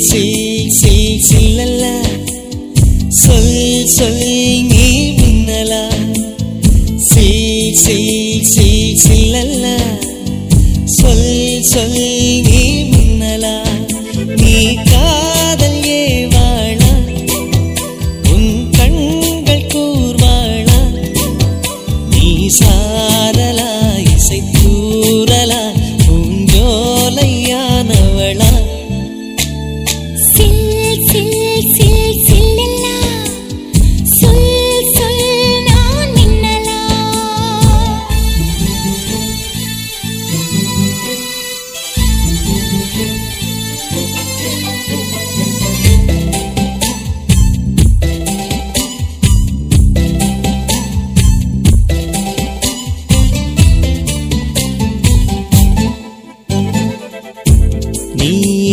xì xì xì la la. Xuôi xuôi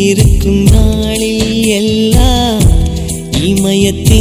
இருக்கும் நாளில் எல்லாம் இமயத்தின்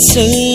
Sự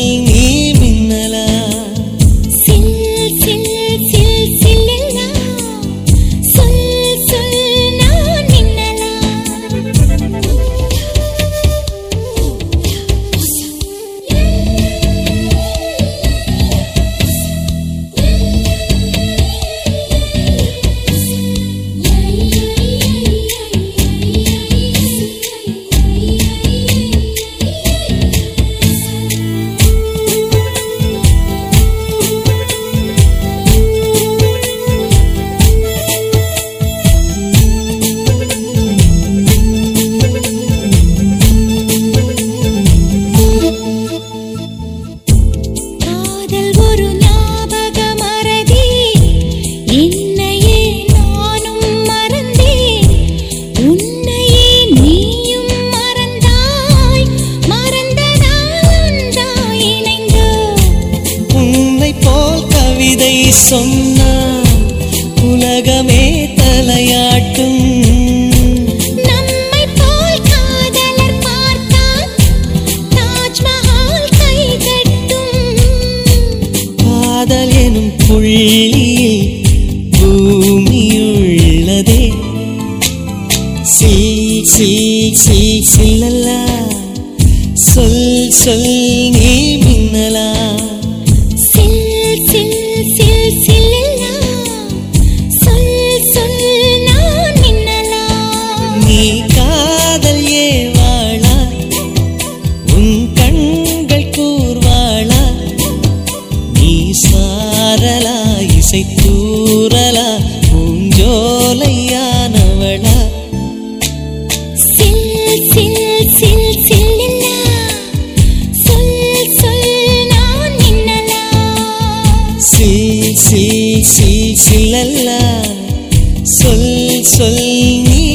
சொன்னால் உலகமே தலையாட்டும். காதல் எனும் புள்ளியில் பூமியுள்ளதே. சில் சில் சில் சில்லல்லா சொல் சொல். ஆசை தூரலா பூஞ்சோலையானவளா? சில் சில் சில் சில் சொல் சொல் நான் நின்னலா சில் சில்லல்லா. சொல் சொல் நீ